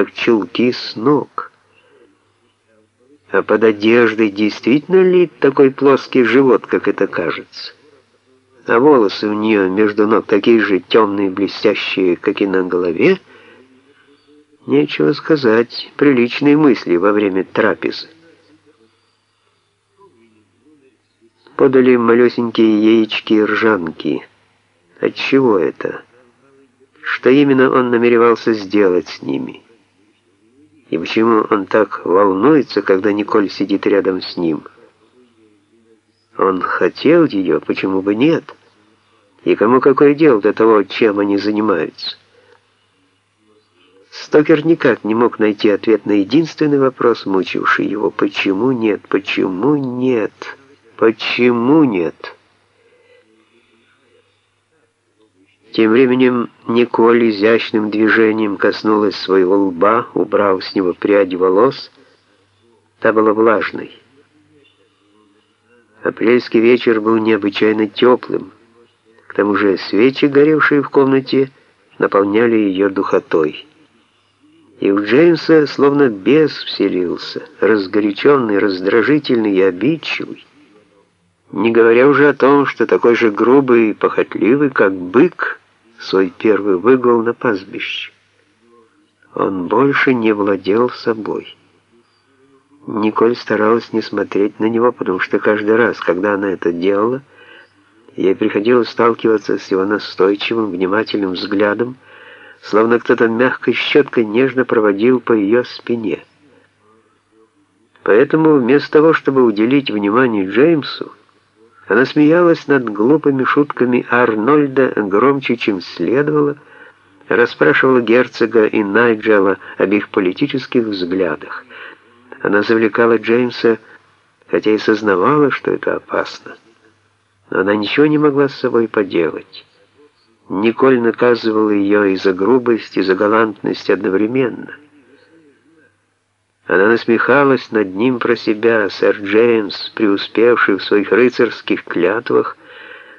как чулки с ног. А под одеждой действительно ли такой плоский живот, как это кажется? А волосы у нее между ног такие же темные, блестящие, как и на голове? Нечего сказать, приличные мысли во время трапезы. Подали малюсенькие яички и ржанки. От чего это? Что именно он намеревался сделать с ними? И почему он так волнуется, когда Николь сидит рядом с ним? Он хотел ее, почему бы нет? И кому какое дело до того, чем они занимаются? Стокер никак не мог найти ответ на единственный вопрос, мучивший его. Почему нет? Почему нет? Почему нет? Тем временем Николь изящным движением коснулась своего лба, убрав с него прядь волос. Та была влажной. Апрельский вечер был необычайно теплым. К тому же свечи, горевшие в комнате, наполняли ее духотой. И у Джеймса словно бес вселился, разгоряченный, раздражительный и обидчивый. Не говоря уже о том, что такой же грубый и похотливый, как бык, свой первый выгул на пастбище. Он больше не владел собой. Николь старалась не смотреть на него, потому что каждый раз, когда она это делала, ей приходилось сталкиваться с его настойчивым, внимательным взглядом, словно кто-то мягкой щеткой нежно проводил по ее спине. Поэтому вместо того, чтобы уделить внимание Джеймсу, она смеялась над глупыми шутками Арнольда громче, чем следовало, расспрашивала герцога и Найджела об их политических взглядах. Она завлекала Джеймса, хотя и сознавала, что это опасно. Но она ничего не могла с собой поделать. Николь наказывала ее и за грубость, и за галантность одновременно — она насмехалась над ним про себя, сэр Джеймс, преуспевший в своих рыцарских клятвах,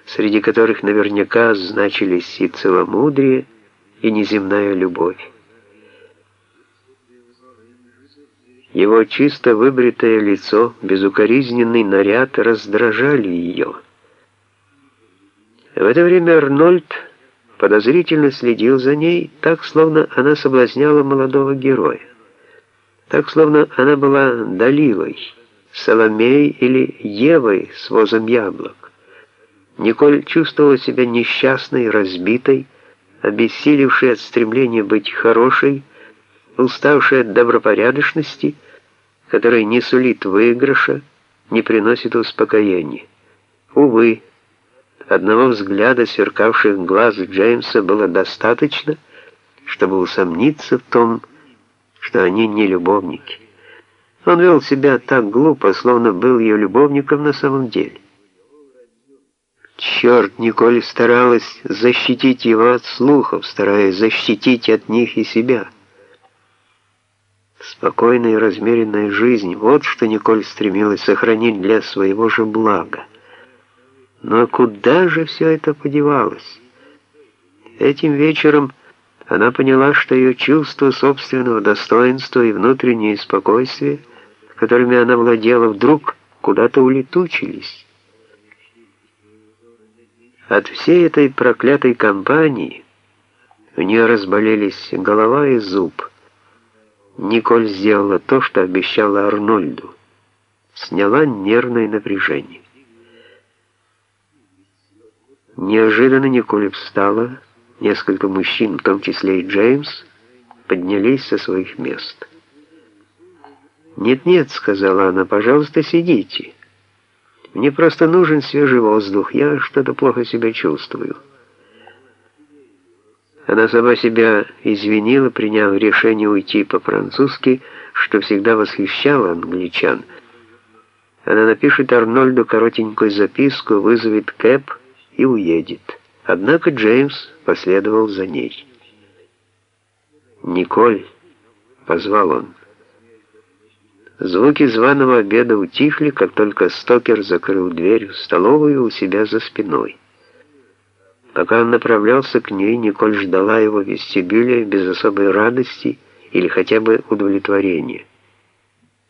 среди которых наверняка значились и целомудрие, и неземная любовь. Его чисто выбритое лицо, безукоризненный наряд раздражали ее. В это время Арнольд подозрительно следил за ней, так, словно она соблазняла молодого героя так словно она была Далилой, Соломеей или Евой с возом яблок. Николь чувствовала себя несчастной, разбитой, обессилевшей от стремления быть хорошей, уставшей от добропорядочности, которая не сулит выигрыша, не приносит успокоения. Увы, одного взгляда сверкавших глаз Джеймса было достаточно, чтобы усомниться в том, что они не любовники. Он вел себя так глупо, словно был ее любовником на самом деле. Черт, Николь старалась защитить его от слухов, стараясь защитить от них и себя. Спокойная и размеренная жизнь — вот что Николь стремилась сохранить для своего же блага. Но куда же все это подевалось? Этим вечером она поняла, что ее чувство собственного достоинства и внутреннее спокойствие, которыми она владела, вдруг куда-то улетучились. От всей этой проклятой компании у нее разболелись голова и зуб. Николь сделала то, что обещала Арнольду. Сняла нервное напряжение. Неожиданно Николь встала, Несколько мужчин, в том числе и Джеймс, поднялись со своих мест. «Нет-нет», — сказала она, — «пожалуйста, сидите. Мне просто нужен свежий воздух, я что-то плохо себя чувствую». Она сама себя извинила, приняв решение уйти по-французски, что всегда восхищало англичан. Она напишет Арнольду коротенькую записку, вызовет Кэп и уедет. Однако Джеймс последовал за ней. «Николь!» — позвал он. Звуки званого обеда утихли, как только Стокер закрыл дверь в столовую у себя за спиной. Пока он направлялся к ней, Николь ждала его в вестибюле без особой радости или хотя бы удовлетворение.